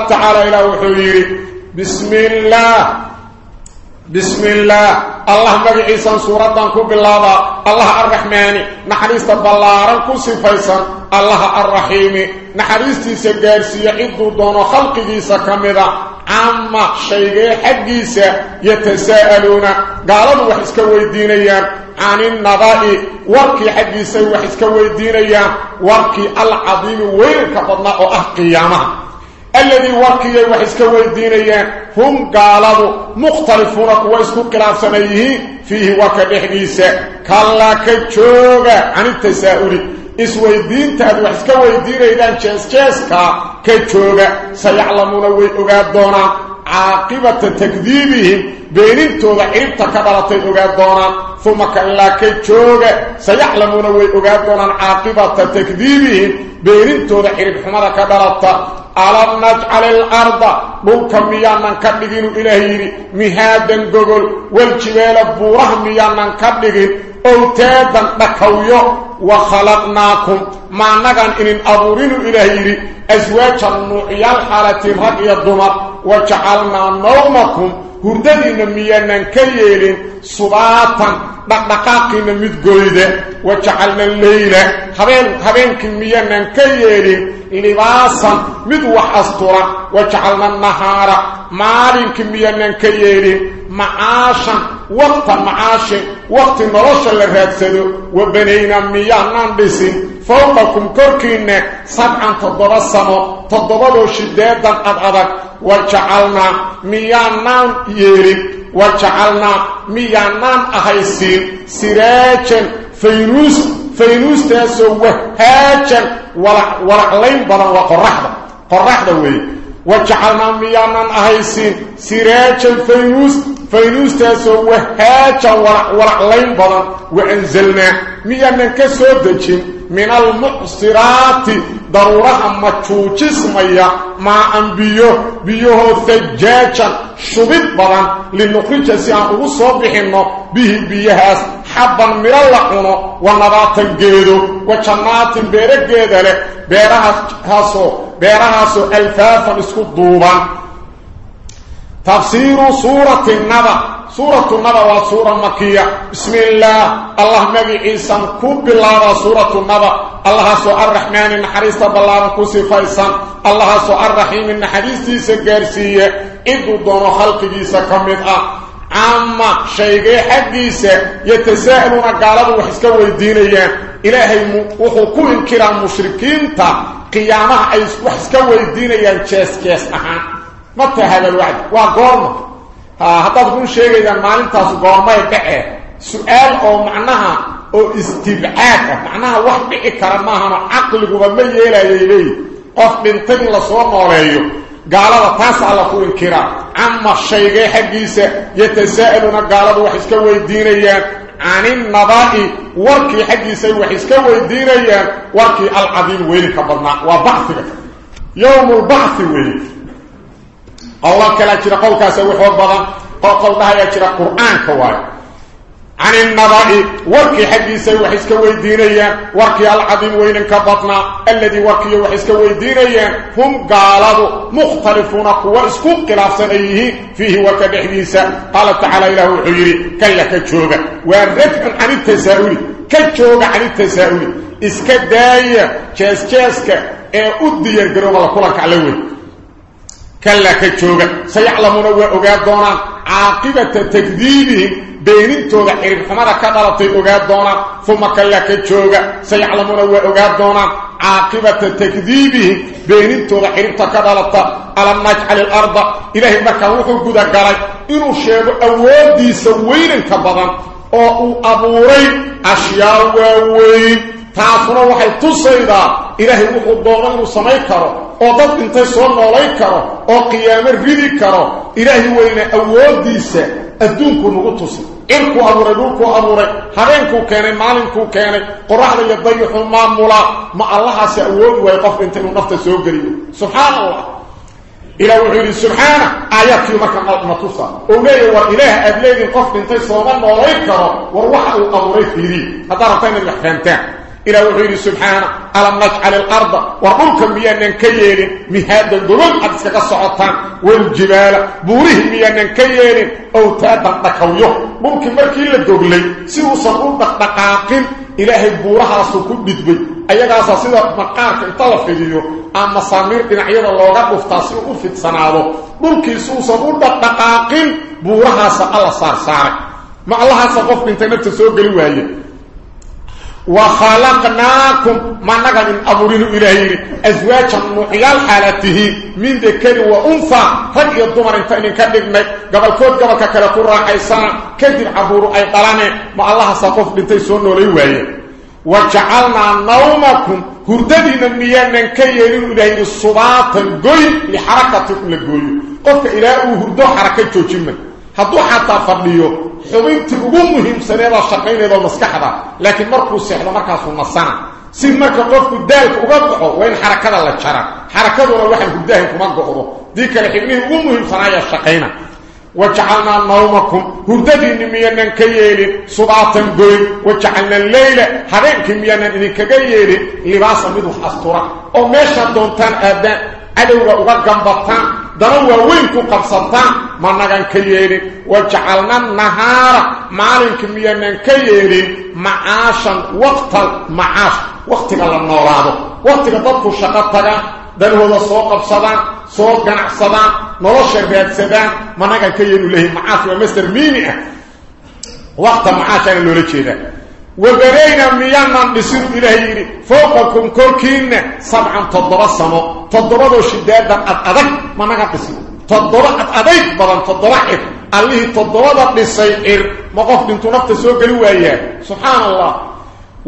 تعالى إلى وحيري بسم الله بسم الله الله مجعيسا سورة كب الله الله الرحمن نحريست بلارا كسفيسا الله الرحيم نحريستي سجارسي عدو دون خلقه سكمدا عما شيء حقيسا يتساءلون قالوا وحسك ويدينيان عن النضاء وركي حقيسا وحسك ويدينيان وركي العظيم ويرك بضناء أه قيامه الذي ورقي وحسك ويدينيان هم قالوا مختلفون واسكو خلاف سنيه فيه وكدحديسة كلا كجوغة عن التساؤل اسويدين تهد وحسك ويدينيان جيس جيسكا كجوغة. سيعلمون ويقادونا عاقبة تكذيبهم بين بينتودا عيبتا كبرتي اوغادونا ثم كلا كجوغا سيعلمون وي عاقبة تكذيبهم بينتودا عيب حمر كبرتا ألم نجعل الأرض. ملكا ميانا كبغين إلهيري. مهادا قغل والجبال بوره ميانا كبغين أوتادا نكويو وخلقناكم. ما نغن إن أبورين إلهيري. أزواجا نوعيا حالة الرقية الضمر وجعلنا نومكم hurdadiina miyaanaan ka yeelin subaatan dhaqdhaqaaqiina mid goyda wa jacalna leyla. Habeen habeenkii miyaanaan ka yeelin libaasan mid wax astura wa jacalna nahaara. Maalinkii miyaanaan ka yeelin macaashan wakta macaashin wakti nolosha la raadsado wa banayna miyaanaan dhisin fawqakum korkiinna sabcan toddoba samo toddobadoo shidaadan ad adag wa jacalnaa miyaanaan yeelin wa jacalnaa miyaanaan ahaysiin siraajan faynuus faynuustaasoo wahaajan walaclayn badan waa qoraxda qoraxda weeye wa jacalnaa miyaanaan ahaysiin siraajan faynuus faynuustaasoo wahaajan walaclayn badan waanzalnaa miyaanan ka soo dejin min almucsiraati daruuraha ma juujismaya maa-an biyo biyahoo fajaajan shubid badan linukhrija si aan ugu soo bixinno bihi biyahaas xabban midho la cuno wa nabaatan geedo wa jannaatin beero geeda leh beerahaashaasoo beerahaasoo alfaafan isku duuban. سورة النبأ وسورة مكية بسم الله الله نبي عيسى كوب الله سورة النبأ الله سوء الرحمن النحريس بالله كوسي فايسان الله سوء الرحيم النحريس تيسى قارسية إدو دون خلق جيسى كمدأ عما شيء حقيسة يتساءلون قالوا وحسكا ويدينيان إلهي وحكو انكرا مشركين تا قيامها أي وحسكا ويدينيان جيس جيس أحان متى هذا الوعد وقورنا هذا تقول شيء إذا ما أنت قورنا يبقى سؤال أو معناها أو استبعاد معناها واحد إكرامها عقل وما يلا يلي قف بنتين لصور نوريه قال هذا تاس على كل انكرام عما الشيء حقيسة يتساءلون قال هذا وحسك ويدينيان عن النضاء وركي حقيسة وحسك ويدينيان وركي العظيم ويلك برنا وبعثك يوم البعث ويلك الله كلا جرى قولك سوحوا بضا قول لها يجرى قرآن كواي. عن النضاء وركي حديثي وحسك ويدينيا. وركي العظيم وينك بطنا الذي وركي وحسك ويدينيا. هم قالوا مختلفون قوة اسكو قلاف سنيه. فيه وكبحديثا قال تعالى إله حيري كلا كتشوغا والرفع عن التساؤل كتشوغا عن التساؤل اسكا دايا جاس جاسكا إيه أدي يرقروا لكولك علوه. كلا كجوغا. سيعلمون وغاد دونا. عاقبة تكذيبهم بينين توغا. إرب حمرة كدلتي وغاد دونا. ثم كلا كجوغا. سيعلمون وغاد دونا. عاقبة تكذيبهم بين توغا. إرب تكدلتا على نجعل الأرض إلهي مكاوحو قد قرأي. إنو شيب أودي سوين كبضا أو أبوري. أشياء ووين تاسنا وحي تصيدا إلهي وحو دونا إنو سمي oo dad intay soo noolay karo oo qiyaamo ridi karo ilaahay weyne awoodiisa adduunku nagu tusi cirkuu abuuray dhulkuu abuuray habeenkuu keenay maalinkuu keenay qoraxda iyo dayuxuu maamulaa ma allahaasi awoodi waayo qof inta inuu nafta soo geliyo subxaan allah إلى وحيد سبحانه آيات في مكة مطوسة أوليه وإله أبليه قف انتي صوما نوليك وروحه أمريك فيه هذا رفين اللي فهمتان إلى وحيد سبحانه ألم نجعل الأرض وقلكم ميانا كيين مهادا قلوب أدسك الصعطان والجبال بوره ميانا كيين أو تادا دكويه ممكن مركي لدوغلي سيو صنعون دقاقين إلهي بورها سكون بدبي. أيها سيدا مقارك انطلق فيديو أما صامير دنعيدا اللوغات مفتاسي وفت سنعضو ممكن سيو صنعون دقاقين بورها سألا صار صارك ما الله سقف من تنبت سوق الوايه وخلقناكم ما نغن أمرين إلهي أزواجا محيال حالته من ذكر وأنثى رجل الضمر انت إن كدقنا قبل كود قبل ككلا كرة حيسان كدر عبور أي قلاني ما الله سقف بنتي سنو ليوهي وجعلنا نومكم هرددين ميانا كيالين إلهي الصباط القوي لحركتكم للقوي قلت إلهي هردو حركة جوجمك hadduu xataa fadhiyo xubintii ugu muhiimsaneedaa shaqaynayda maskaxda laakiin markuu seexdo markaasuu nasana si marka qofku daalka uga baxo waa in xarakada la jara xarakaduna waxaan hurdahan kuma go'do dii kale xibnihii ugu muhiimsanaayaa shaqayna wajacalnaa nawmakum hurdadiinni miyaanan ka yeelin subaatan goyn wajacalna leyla habeenkii miyaanan idinkaga yeelin libaasa mid wax astura oo meeshaad doontaan aadaan cadowga uga gambataan dana waaweyn ku qabsataan ma nagan ka yeelin. Wajacalna nahaara maalinka miyaanan ka yeelin macaashan waqtal macaash waqtiga la noolaado waqtiga dadku shaqo tagaan danahooda soo qabsadaan soo ganacsadaan nolosha raadsadaan ma nagan ka yeelin lehi macaash waa master miimi ah. Waqta macaashana loola jeedaa toddobadoo shidaadan ad adag managa dhisin. Toddoba ad adayg badan toddoba cir. Allihii toddobada dhisay cir ma qof dhintu nafta soo geli waayaa subxaan allah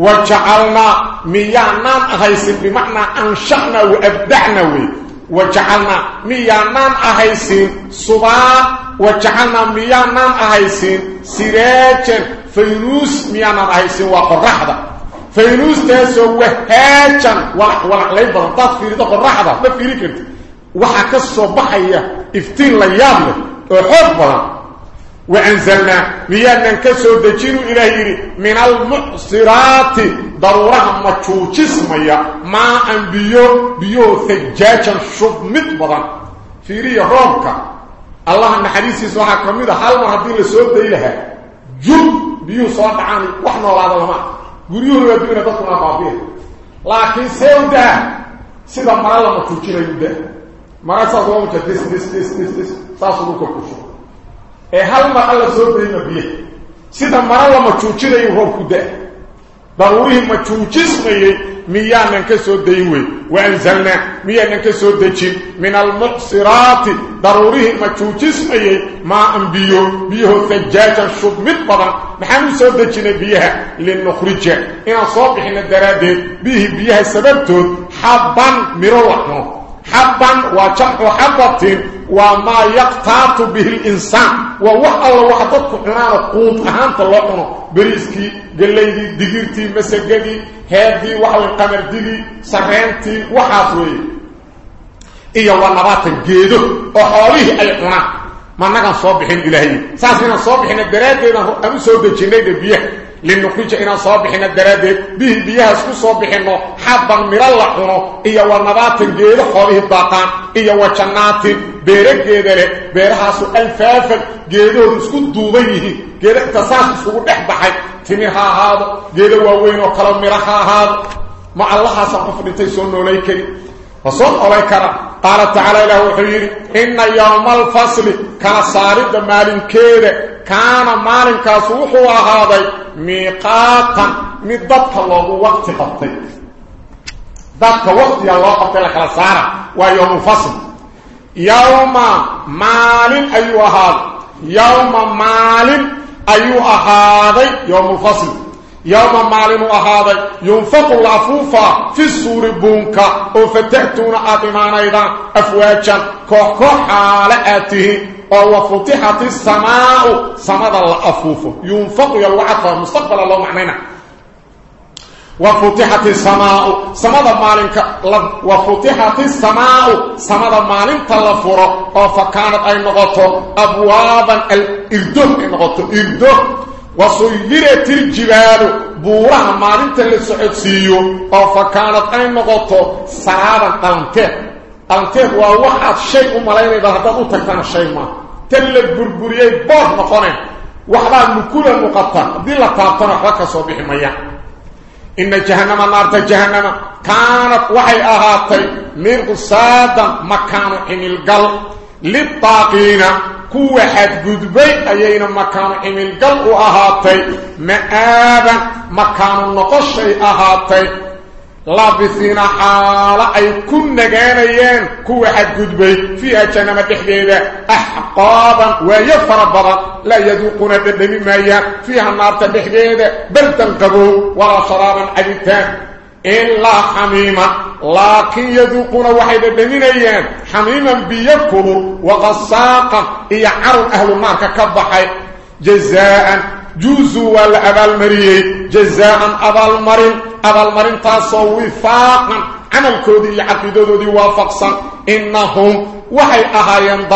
wa jacalnaa miyaanaan ahaysin bimacnaa ansha'naa wa abdacnaa wey wa jacalnaa miyaanaan ahaysin subaa. Wa jacalnaa miyaanaan ahaysin siraajan. Faynuus miyaanaan ahaysin waa qoraxda وجعلنا ميانا أهيسن سراجا فينوس ميانا أهيسن وقرحة فينوس تاسو وهاجا ولح ولح لي بلطات في رضا قرحة ما في ريكرت وحكا الصباحية افتين ليام وحب بلان وأنزلنا ميانا كسو دجينو إلهي من المعصرات ضرورها مجوجس ميا ما أن بيو بيو ثجاجا شب مطبضا في ريا رومك الله أن حديثي سوحا كميدة حال ما هدين لسوب دي لها جب بيو صوت guryuhu waadigna dadku waa baabiya laakiin see u daa sida mara lama tuujinayu daa mara saas loogu jira dis dis dis dis dis saasuu dhulka kusho ee hal ma alla soo berima biyo. Sida mara lama juujinayu roobku da daruurihii ma juujismayey miyaanan ka soo dayin wey waanzalnaa miyaanan ka soo dejin? Min almucsiraati daruurihii ma juujismayay maa an biyo biyaho fajaajan shub mid badan. Maxaan u soo dejinay biyaha? Linukhrija inaan soo bixinno daraaddeed biyihii biyaha sababtood xabban miro lacno xabban waa jamcu xabatin waa maa yaktaatu bihi linsaan waa wax alla waxa dadku cunaano quud ahaanta loo cuno. Beriiskii gallaydii digirtii masagadii هذه وحوي القمر دي سرينتي وحاسوي اي ونبات الجيدو وحوليه اي قنا ما نغن صوبحين إلهي. ساسنا صوبحين الدراد ام سو دجيني بيه. لنخرج إنا صوبحين الدراد بيه بيه اسكو صوبحين حبا من الله قنا اي ونبات الجيدو حوليه باقان. اي وجنات بيرجيدله بيرهاسو الفافق جيدو اسكو دوبيه. جيدو تساس اسكو دخبحي timi ha ahaado geedo waaweyn oo kaloo miro ha ahaado ma allahaasaa qof dhintay soo noolay kari ma olay noolay kara. Qaala tacaala ilaah wuxuu yidhi inna yowma alfasli kala saaridda maalinkeeda kaana maalinkaasu wuxuu ahaaday miiqaatan mid dadka loogu waqti qabtay. Dadka waqtiga loo qabtay la kala saara waa yowmulfasli yowma maalin ayuu ahaaday yowma maalin ayuu ahaaday yowmulfasl yowma maalinuu ahaaday yunfaqu la afuufaa fi suuri buunka oo fata'tuuna aad imaanaydaan afwaajan koox koox xaale aad tihiin oo wafutixat isamaau samada la afuufo. Yunfaqu yo lagu cadfaa mustaqbala loo macnayna. وفتحت السماء. سمد مالك وفتحت السماء. سمد مالك تلفر. فكانت أي نغطة أبوابا الإرده إيه نغطة إرده وصيرت الجبال. بورها مالك للسعودسيو فكانت أي نغطة سعابا أنته أنته وواحد شيء ملايين إذا هددوا تكتان الشيء ما. تلك بربرية بار نقنين وحبا نكولا نقطة دي لا لطابتنا حكا صبيح مياه إن جهنم نار جهنم كانت وحي أهاتي مرغصادا مكان عمل قلب للطاقين كو حد قدبي أيين مكان عمل قلب أهاتي مآبا مكان النقشي أهاتي لابثين حالة أي كن نغانيين كو حد قدبي فيها جهنم تحديدة أحقابا ويفربضا لا يذوقون الدم مايا فيها النار تحديدة بردا قبو ولا شرابا عدتان إلا حميما. لكن يذوقون وحيدا دمينيان حميما بيكلوا وغساقا يعروا أهل النار ككبحي. جزاء جوزوا والأبا المريي جزاء أبا المرين أبا المرين تاسو وفاقا عمل كودي عقيدودو دي وافقصا إنهم وحي أهايان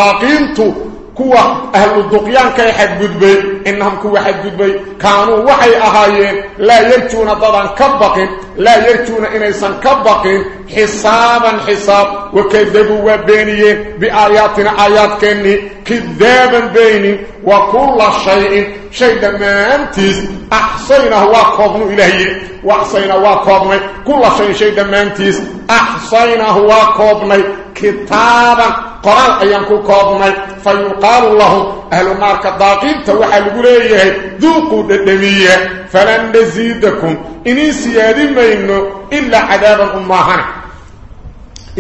innahum kuwa xadgudbay kaanuu waxay ahaayeen laa yarjuuna dadan ka baqin laa yarjuuna inaysan ka baqin xisaaban xisaab wakadabuu waa beeniyeen biaayaatina aayaadkeennii kidaaban beynin wa kulla shay-in shay dhammaantiis axsaynahu waa koobnu ilaahiye waxsaynahu waa koobnay kulla shayin shay dhammaantiis axsaynahu waa koobnay kitaaban qoraal ayaan ku koobnay fa yuqaalu lahum ahlu naarka daaqiinta ku leeyahay duuquu dhadhamiya falan nasiidakum inin siyaadi mayno ilaa cadaaban u maahana.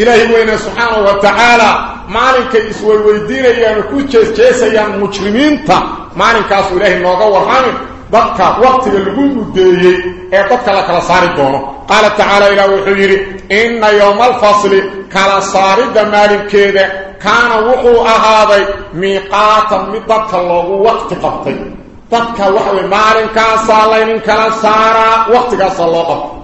Ilaahi weyne subxaanahu wa tacaala maalinkay iswayweydiinayaan oo ku jeesjeesayaan mujrimiinta maalinkaasuu ilaahay nooga warramin dadka waqtiga lagu mudeeyey ee dadka la kala saari doono. Qaala tacaala ilaah wuxuu yidhi inna yowma alfasli kala saaridda maalinkeeda kaana wuxuu ahaaday miiqaatan mid dadka loogu waqti qabtay. Dadka waxa wey maalinkaasaa laynin kala saaraa waqtigaasaa loo qabtay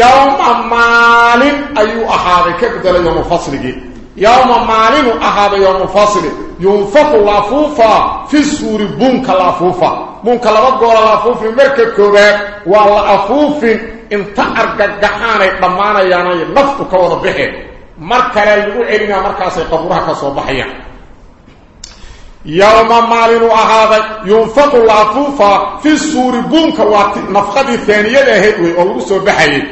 yowma maalin ayuu ahaaday ka bedela yowma fasligii. Yowma maalinu ahaaday yowma fasli. Yunfaku laafuufa fi suuri buunka laafuufa. Buunka laba goola laafuufin marka koobaad waa la afuufin inta argagaxaanay dhammaanayaanay naftu ka wada baxeen mar kale lagu celinaa markaasay qaburaha ka soo baxayaan yowma maalinu ahaaday yunfaqu laafuufa fi suuri buunka waa nafqadii taaniyada ahayd wey oo lagu soo baxayay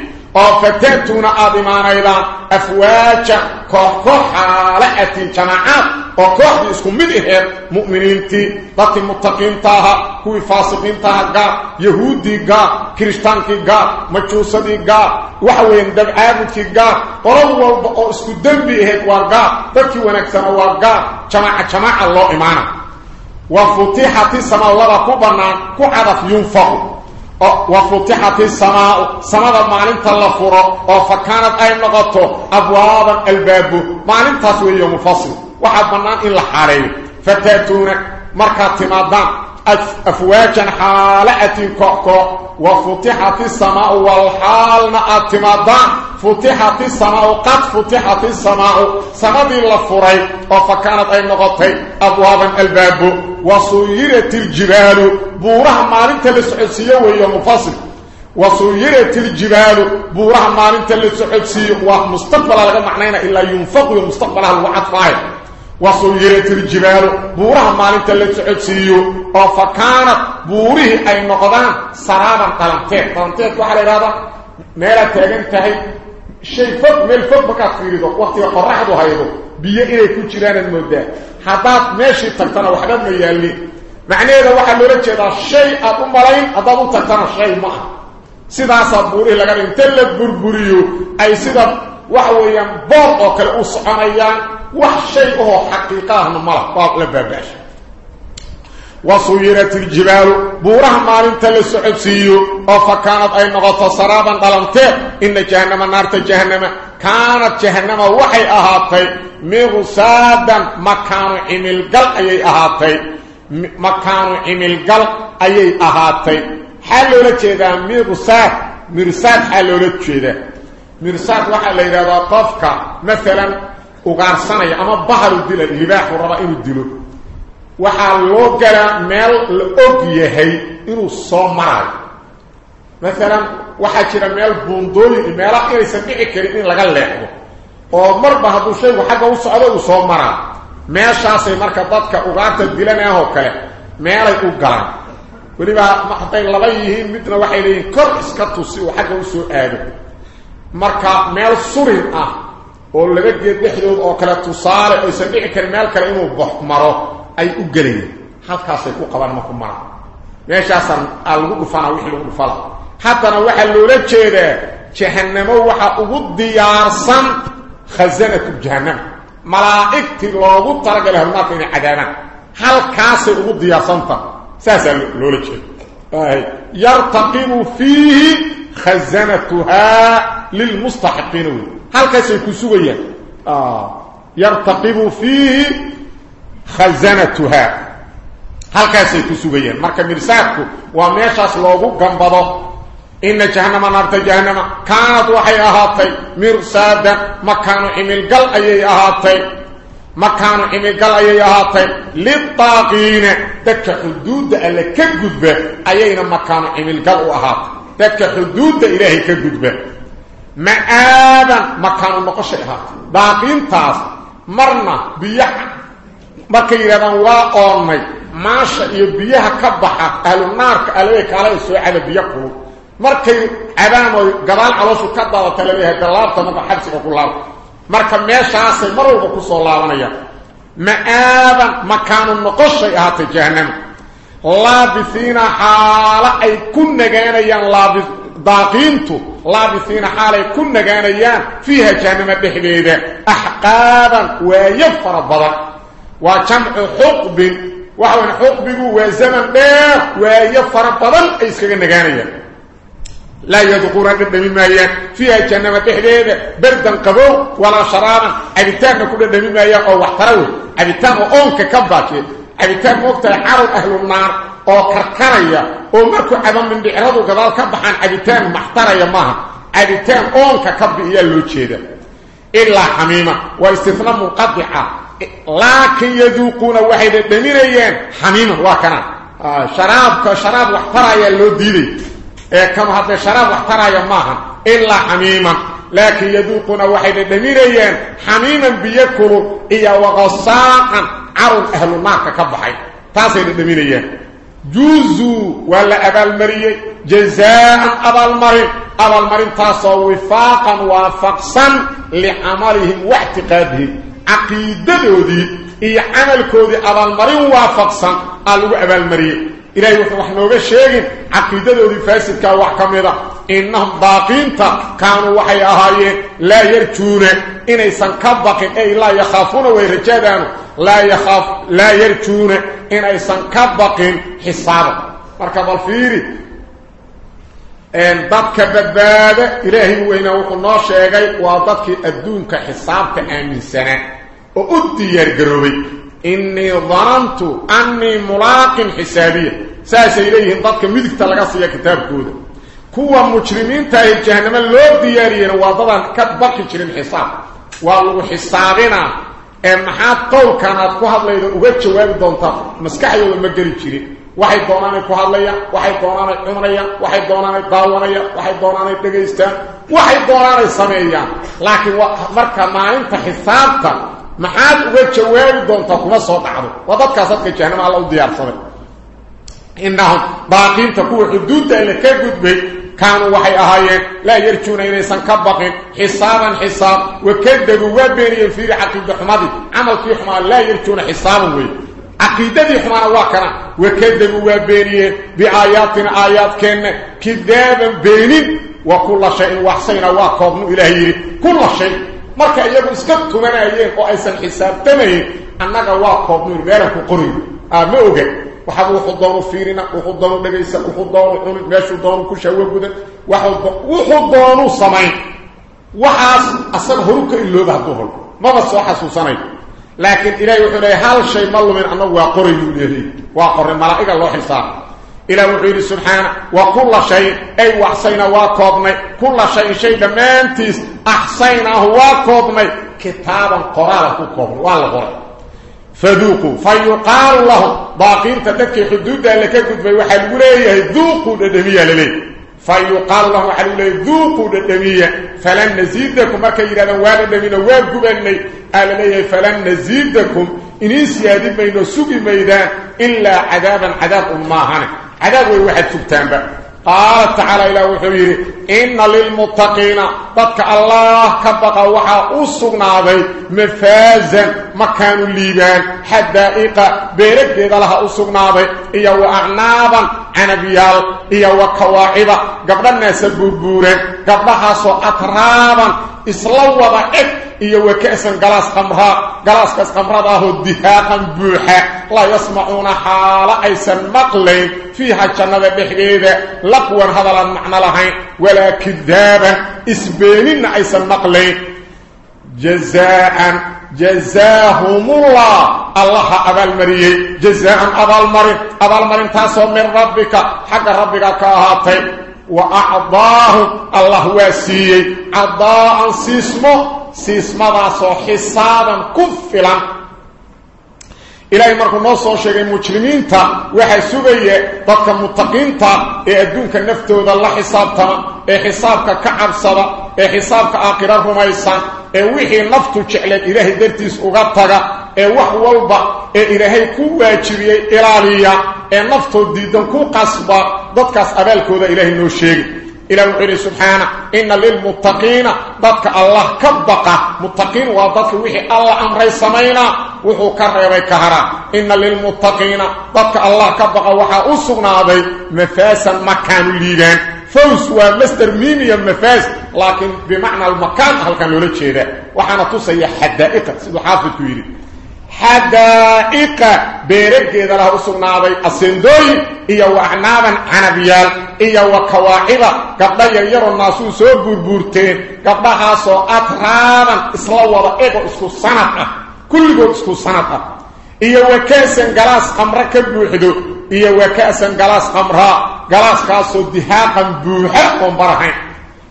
oo fataatuuna aada imaanaydaan afwaaja koox koox xaala'atin jamaacaad oo kooxdii isku mid aheed mu'miniintii dadkii mutaqiinta ahaa kuwii faasiqiinta aha gaar yahuuddii gaar kiristaankii gaar majuusadii gaar waxa weeyaan dabcaabudkii gaar qolad walba oo isku dembi ahayd waa gaar dadkii wanaagsan waa gaar jamaa jamaaca loo imaana. Wa futixati samaa laba ku bannaan ku cadaf yunfaqu wa futixat samaa samada maalinta la furo oo fakaanad ay noqoto abwaaban albaabo maalintaas weeyo mufasil waxaa bannaan in la xaareeyo fata'tuuna markaad timaadaan afwaajan xaala atiin koc-kooc wa futixat isamaau walxaalna aad timaadaan futixat isamaau qad futixat isamaau samadii la furay oo fa kaanad ay noqotay abwaaban albaabo wa suyirat iljibaalu buuraha maalinta la socodsiiyo weeyo mufasil wa suyirat iljibaalu buuraha maalinta la socodsiiyo waa mustaqbalaa laga macnayna ilaa yunfaqyo mustaqbalaha lagu cadfaayo وصيرت الجبال بورها مالنت لسعودسيه وفكانت بوره اي نقدان سرابا قلمتين قلمتين وحال هذا ميلا تاغن تهي شيء فوق ميل فوق بكا تفيريدو وقت قرحدو هيدو biyo inay ku jiraan aad moodaa haddaad meeshii tagtana waxba ma yaalin macnaheeda waxaa loola jeedaa shay aad u malayn haddaad u tagtana shay ma ah sidaasaa buurihii laga dha inta la burburiyo ay sida waxa weeyaan bool oo kale u soconayaan wax shay oo xaqiiqaahna mala waa la baabasha wasuyirat iljibaalu buuraha maalinta la socodsiiyo oo fa kaanad ay noqoto saraaban dhalanteed ina jahannama naarta jahanama kaanad jahanama waxay ahaatay mirsaadan makaanu cimilgal ayay ahaatay. Makaanu cimilgal ayay ahaatay. Maxaa loola jeedaa mirsaad mirsaad maxaa loola jeedaa. Mirsaad waxaa la yidhahdaa qofka maalan ugaarsanaya ama bahar u dilay libaax raba inuu dilo. Waxaa loo galaa meel la og yahay inuu soo maraayo maalan waxaa jira meel buundooyin meelaha inaysan dhici karin in laga leexdo. Oo marba hadduu shaygu xagga u socdo uu soo maraa. Meeshaasay marka dadka ugaarta dilanah oo kale meelay u galaan. Weliba hadday laba yihiin midna waxay leeyihiin kor iska tusi uu xagga u soo aado. Marka meel surin ah oo laba geed dhexdood oo kale tusaale aysan dhici karin meel kale inuu box maro ay u gelayeen halkaasay ku qabaan marku mara meeshaasaan aa lagu dhufanaa wixii lagu dhufala haddana waxaa loola jeedaa jahannamo waxaa ugu diyaarsan khasanatu jahannama malaa'igtii loogu talagalay harunaarka inay cadaabaan halkaasay ugu diyaarsanta saasaa loola jeeda yartaqibu fiihi khasanatuhaa lilmustaxiqiina wey halkaasay ku sugayaan. Yartaqibu fiihi khazanatuhaa halkaasay ku sugayaan. Marka mirsaadku waa meeshaas loogu gambado. Ina jahannama naarta jahannama. Kaanad waxay ahaatay mirsaadan makaanu cimilgal ayay ahaatay. Makaanu cimilgal ayay ahaatay. Lidaaqiina dadka xuduudda alle ka gudba ayayna makaanu cimilgal u ahaatay. Dadka xuduudda ilaahay ka gudba ma'aaban makaanu noqoshay ahaatay daaqiintaas marna biyaha markay yidhahdaan waa oonnay maasha iyo biyaha ka baxa ahlu naarka alabay kaala soo cada biyo kulul. Markay cadaan oy gadaal calooshu ka daadata la leeyahay dalaabta marka xabsiga ku laabta marka meeshaasay mar walba ku soo laabanayaan. Ma'aaban makaanu noqoshay ahaatay jahannama laabisiina xaalo ay ku nagaanayaan laabi daaqiintu laabisiina xaalay ku nagaanayaan fiiha jahannama dhexdeeda axqaaban waayo fara badan waa jamcu xuqbin waxa weyn xuqbigu waa zaman dheer waayo fara badan ay iskaga nagaanayaan laa yadquuna dhadhami maayaan fiiha jahannama dhexdeeda berdan qabow walaa sharaaban cabitaanna ku dhadhami maayaan oo waxtara wey cabitaan oo karkaraya oo markuu caba mindhicradu gadaal ka baxaan cabitaan maxtaraya maaha. Cabitaan oonka ka bi'iyaa loo jeeda. Ilaa xamiima waa istina munqadica. Laakin yaduuquuna waxay dhadhaminayaan xamiiman waa kana. Sharaabka sharaab waxtarayaa loo diiday. Ee kama haddee sharaab waxtaraya maaha. Ilaa xamiiman laakin yaduuquuna waxay dhadhaminayaan xamiiman biyo kulul iyo waqasaaqan carun ahlu naarka ka baxay. Taasay dhadhaminayaan juuzuu waa la abaalmariyey jazaaan abaalmarin abaalmarintaasoo wifaaqan waafaqsan licamalihim waictiqaadihim caqiidadoodii iyo camalkoodii abaalmarin waafaqsan aa lagu abaalmariyey faasidkaa wax ka mida. Innahum baaqiinta kaanuu waxay ahaayeen laa yarjuuna inaysan ka baqin ey laa yakhaafuuna way rajaadaanu. Laa yakhaaf laa yarjuuna inaysan ka baqin xisaaba. Marka bal fiiri dadka badbaada ilaahay weynaa wuxuu noo sheegay waa dadkii adduunka xisaabta aaminsanaa oo u diyaargaroobay. innii danantu annii mulaaqin xisaabiya saasay leeyihiin dadka midigta laga siiya kitaabkooda kuwa mujrimiinta ahi jahanamo loo diyaariyena waa dadaan ka baqi jirin xisaab waa lagu xisaabinaa ee maxaad qowlkan aad ku hadlayda uga jawaabi doontaa maskaxdooda ma geli jirin waxay doonaanay ku hadlayaan waxay doonaanay cunayaan waxay doonaanay daawanayaan waxay doonaanay dhegaystaan waxay doonaanay sameeyaan laakiin marka maalinta xisaabta maxaad uga jawaabi doontaa kuma soo dhacdo? Waa dadkaas dadka jahanama alla u diyaarsaday innahum baaqiinta kuwa xuduudda alle ka gudbay kaanuu waxay ahaayeen laa yarjuuna inaysan ka baqin xisaaban xisaab wakadabuu waa beeniyeen fiiri caqiida xumadii camalkii xumaa laa yarjuuna xisaaban wey caqiidadii xumaana waa kana wakadabuu waa beeniyeen biaayaatina aayaadkeenna kidaaban beenin wa kulla shayin waxsayna waa koobnu ilaah yidhi kulla shay marka iyagu iska tumanayeen oo aysan xisaabtamayn annaga waa koobnu meelan ku qorin ma oga waxaaba wuxuu doonu fiirina wuxuu doonu dhegaysa wuxuu doonu cuni meeshuu doonu ku shawo gudan wuxuu doonu samayn waxaas asaga horu ka ilooba hadduu hol maba soo xasuusanay laakiin ilaahay wuxuu leeyahay hal shay ma lumin annagu waa qorayuu leehay waa qoray malaa'iga loo yidhi subxaana wa kulla shayin ay waxsayna waa koobnay kulla shayin shay dhammaantiis axsaynaahu waa koobnay. kitaaban qoraala ku koobnay waa la qoray. faduuquu fa yuqaalu lahum baaqiinta dadkay xuduudda alle ka gudbay waxaa lagu leeyahay duuquu dhadhamiya laleeyahy fa yuqaalu lahum waxaa lagu leeyahay duuquu dhadhamiya falan nasiidakum markay yidhahdaan waa dhadhamino waa gubanay aa la leeyahay falan nasiidakum iniin siyaadin mayno sugi maydaan ilaa cadaaban cadaab un maahane cadaab way waxaad sugtaanba qaala tacaala ilah wuxuu yidhi inna lilmuttaqiina dadka allaah ka baqa waxaa u sugnaaday mafaasan makaanu liibaan xadaa'iqa beeragdeeda laha u sugnaaday iyo wa acnaaban canabyaal iyo wa kawaacida. Gabdha naasa buurbuuran gabdhahaasoo atraaban isla wada eg iyo wa ka'san galaas khamraa galaaskaas khamrada ahoo dihaaqan buuxa. Laa yasmacuuna xaalo aysan maqlayn fiiha jannada dhexdeeda. Laqwan hadalaan macno lahayn walaa kidaaban isbeeninna aysan maqlayn. Jaza'an jazaahumullah. Allah ha abaalmariyey. Jazaan abaalmarin. Abaalmarintaasoo min rabbika. Xagga rabbiga ka ahaatay. Wa acdaahum allah waa siiyey. Cadaa'an siismo. Siismadaasoo xisaaban ku filan. Ilaahay markuu noo soo sheegay mujrimiinta waxaa sugaya dadka mutaqiinta ee adduunka naftooda la xisaabtama ee xisaabka ka cabsada ee xisaabka aakhiro rumaysan ee wixii naftu jecleed ilaahay dartiis uga taga ee wax walba ee ilaahay ku waajibiyey ilaaliya ee naftood diidan ku qasba dadkaas abaalkooda ilaahay noo sheegi إلى وحيري سبحانه إن للمتقين ضدك الله كبقى متقين وضدك وحي الله أمري سمينا وحو كريبي كهرا إن للمتقين ضدك الله كبقى وحا أسغنا ذي مفاسا مكان الليلان فوس ومستر ميمي مفاس لكن بمعنى المكان هل كان لولا جيدا وحانا تصيح حدائق سيدو حافظ كويري حدائق بيرجيدا له سغناday asendooy iyo waxnaaban canabiyal iyo wakawaaciba gabdha yaryaro naasu soo burburteen gabdhahaas oo atraaban isla wada ego isku sanad ah kulligood isku sanad ah iyo wakaasan galaas qamra ka buuxdo iyo wakaasan galaas qamra galaaskaasoo dihaaqan buuxa oon barahayn.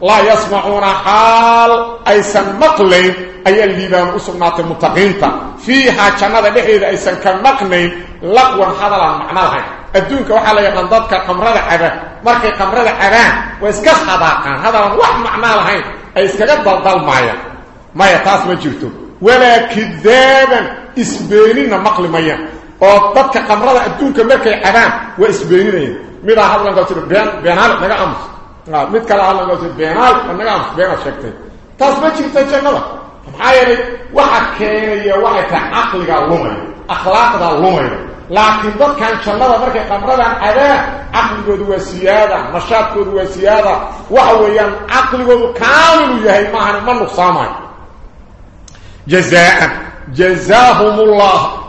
Laa yasmacuuna xaal aysan maqlayn ayaa liibaan u sugnaatay mutaqiinta fiihaa jannada dhexdeeda aysan ka maqnayn laqwan hadalaan macno lahayn. Adduunka waxaa la yaqaan dadka qamrada caba. Markay qamrada cabaan way iska hadaaqaan hadalaan wax macnaa lahayn ay iskaga daldalmaayaan. Maya taas ma jirto. Walaa kidaaban isbeeninna maqli mayaan. Oo dadka qamrada adduunka markay cabaan waa isbeeninayaan midaa hadlanka jiro been beenaal naga amus mid kale hadlanka jiro beenaal naga amus beenaad sheegtay taas ma jirta jannada maxaa yeelay waxa keenaya waxay tahay caqliga lumaya akhlaaqda lumaya laakiin dadkan jannada markay qamradan cabaan caqligoodu waa siyaada nashaadkoodu waa siyaada waxa weeyaan caqligoodu kaamilu yahay maahan ma nuqsaamayo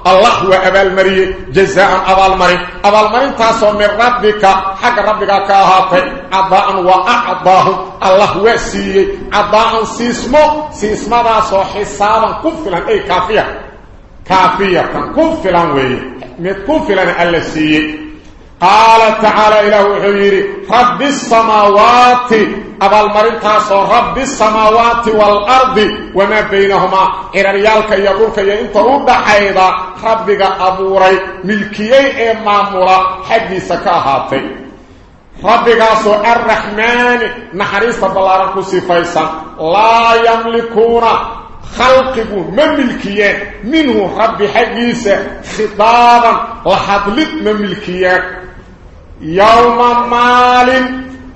allah waa abaalmariyey jazaan abaalmarin abaalmarintaasoo min rabbika xagga rabbigaa ka ahaatay. Cadaan waa acdaahum allah waa siiyey. Cadaan siismo siismadaasoo xisaaban ku filan. Ay kaafiya. Kaafiyatan ku filan weeye. Mid ku filan alla siiyey متكفلا ألا سيي قال تعالى إله حبيري رب السماوات أبال مرنتاس رب السماوات والأرض وما بينهما إرريالك يقولك يا إنت رب حيدا ربك أبوري ملكيي إمامورا حدي سكاهاتي ربك سو الرحمن نحريس بلارك سفايسا لا يملكون خلقه مملكيان منه رب حقيسة خطابا لحظلت مملكيان yowma maalin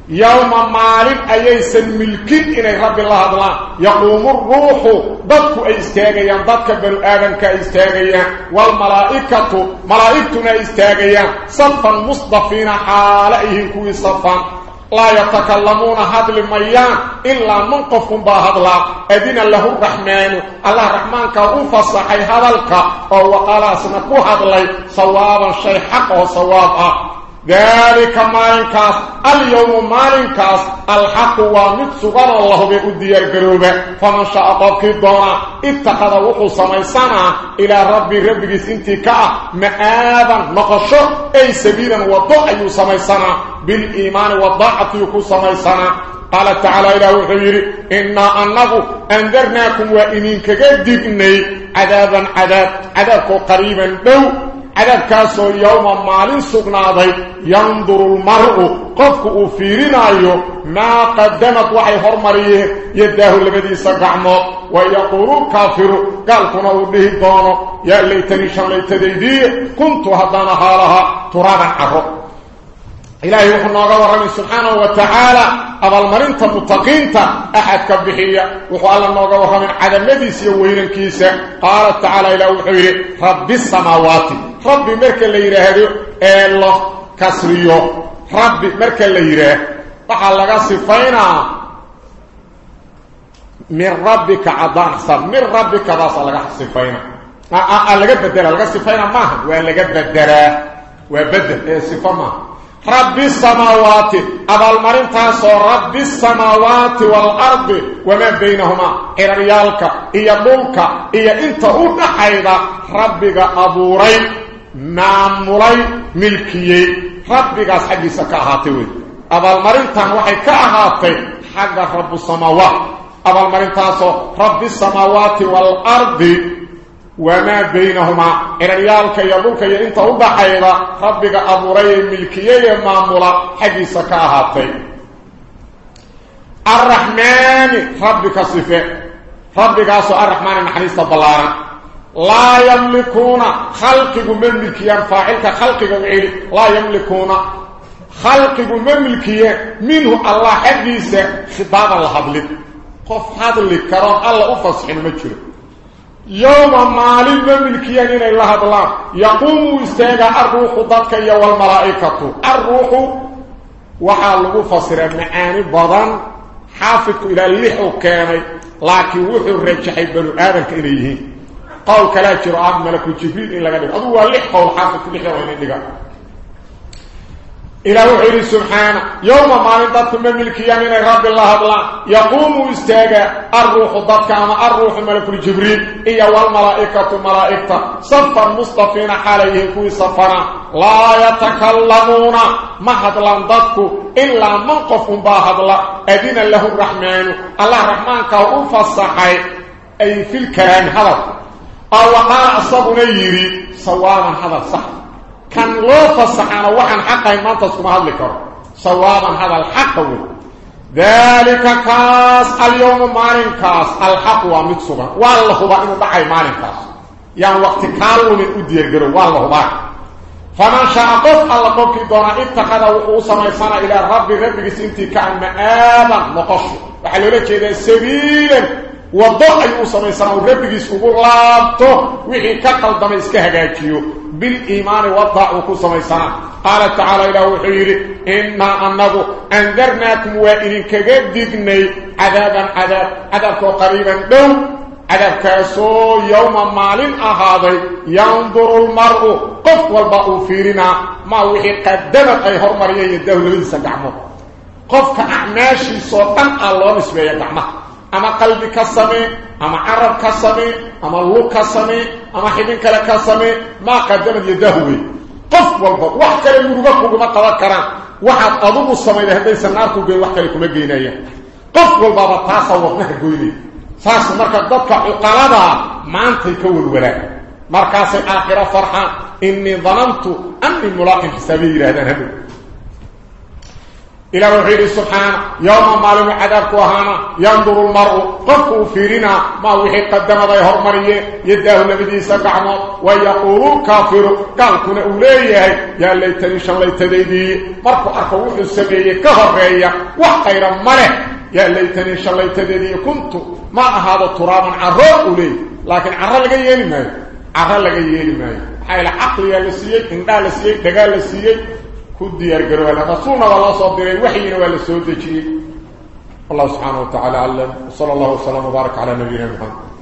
yowma maalin ayaysan milkin inay rabbi la hadlaan. Yaquumu ruuxu dadku ay istaagayaan dadka banu aadamka ay istaagayaan waalmalaa'ikatu malaa'igtuna ay istaagayaan. Safan musdafiina xaala ihin kuwii safan laa yatakallamuuna hadli mayaan ilaa man qofkunbaa hadlaa. Adina lahu raxmaanu allah raxmaankaa u fasaxay hadalka oo waqalaasna ku hadlay sawaaban shay xaq oo sawaab ah. ذلك مالنكاس اليوم مالنكاس الحق ومد سبحان الله بأدي القلوب فمن شاء قبك الدونا اتخذ وحو سميسانا. إلى ربي ربك سنتكا. مآبا نقشو أي سبيلا وضع أي سميسانا. بالإيمان والضاعة يكو سميسانا. قال تعالى إلى وحيري. إنا أنه أنذرناكم وإنين كجدبني عذابا عذاب. عذابك قريبا. دو عذاب كاسو يوم مال سقناضي ينظر المرء قفك أفيرنا ما قدمت وحي هرمريه يداه لبدي سقعمه ويقول كافر قال كنا أبيه دونه يا ليتني شان ليتديدي كنت هدانا حالها ilaahay wuxuu nooga warramay subxaanahu wa tacaala abaalmarinta mutaqiinta axadka bixiya. Wuxuu alla nooga warramay cadamadiisa iyo weynankiisa. Qaala tacaala ilaah wuxuu yidhi rabbi samaawaati. Rabbi marka la yidhaahdo ee la kasriyo. Rabbi marka la yidhaah waxaa laga sifaynaa min rabbika cadaaxsan min rabbikadaasaa laga sifaynaa. Laga bedelaa laga sifaynaa maaha? Waa laga bedelaa waa bedel ee sifo maaha? rabbi samaawaati abaalmarintaasoo rabbi samaawaati waalardi wamaa baynahumaa ciraryaalka iyo dhulka iyo inta u dhaxayda rabbiga abuuray maamulay milkiyey. Rabbigaas xaggiisa ka ahaatay wey abaalmarintan waxay ka ahaatay xagga rabbusamaawaat abaalmarintaasoo rabbi samaawaati waalardi وما بينهما. إريالك يبوك ينت أبحيدا ربك أبوري ملكية مامولا حقي سكاهاتي. الرحمن ربك صفة. ربك أسو الرحمن محنيس الضلارة لا يملكون خلقك من ملكيا فاعلك خلقك وعيلي لا يملكون خلقك من ملكيا منه الله حقيس خطاب الهبلك قف هذا اللي الله أفصح المجرد يوم مالين ملكيان إلى الله الله يقوم استيقى الروح ضدك والملائكة. الروح وحال فصر معاني بضان. حافظ إلى اللحو كامي لكن وحو الرجحي بنو آدم إليه قول كلا جرعان ملك جبريل إلا قدر. أدوه اللحو والحافظ اللحو وإن إليه إلى وحيد سبحانه. يوم ما ننتظر من ملكيان من رب الله الله يقوم استاغا الروح ضدك أما الروح ملك الجبريل إيا والملائكة ملائكة. صفا مصطفين حاليه كوي صفنا. لا يتكلمون. ما هدلان ضدك. إلا من قف باهد الله أدين له الرحمن. الله الرحمن كهو فصحي. أي في الكلام هذا. أو قال أصابنا يري. صوابا هذا صح. كان لو فصحنا وحن حقا ما تسكم هذا الكر صوابا هذا الحق هو. ذلك كاس اليوم مارن كاس. الحق ومتسوغا والله هو إنه دحي مارن كاس. يعني وقت كالو من ادير غير والله هو فمن شاء قف الله قف دون اتخذ وقوسا سنة إلى رب ربك سنتي كأن مآبا نقش وحلو لك إذا سبيلا وضح ayuu samaysanaa uu rabbigiis ugu laabto wixii ka qaldama iska بالإيمان وضع وكسما يسانا قال تعالى إلى وحير إنا أنه أنذرناكم وإنك قدقني عذابا عذاب عذابك قريبا دو عذاب كاسو يوم مال أهاضي ينظر المرء قف والباء فيرنا ما وحي قدمت أي هرمرية يده لبنسا دعمه قفك أعماشي صوتا الله نسبة يدعمه ama qalbi ka samee ama carab ka samee ama lug ka samee ama xibin kale ka samee maa qadamad yadahu wey qof walba wax kale muruga kuguma qaban karaan. Waxaad adugu samayda haddaysan naarku geyn wax kale kuma geynayaan qof walbaba taasa wadnaha goynaya. Saas marka dadka cuqalada ah maantay ka walwalaan. Markaasay aakhiro farxaan. Innii danantu annii mulaaqin xisaabiya yidhahdaan hadhow. إلى وحيد سبحانه يوم مالهم عذابك وهانا ينظر المرء. قفوا فيرنا ما وحي قدم ذي هرمرية. يداه النبي سقعمه ويقول كافر. قال كنا أوليه. يا ليتني شان ليتديدي مركو أركو وحي السبيعي كهرية وحيرا مره. يا ليتني شان ليتديدي كنت. ما هذا ترابا عراء أوليه لكن عراء لغا يلي ماي. عراء لغا يلي ماي. حيث عقلي لسيي اندا لسيي دغا لسيي كديار غرونا رسولنا الله صلى الله وحينا ولا سودجي الله سبحانه وتعالى علم وصلى الله وسلم وبارك على نبينا محمد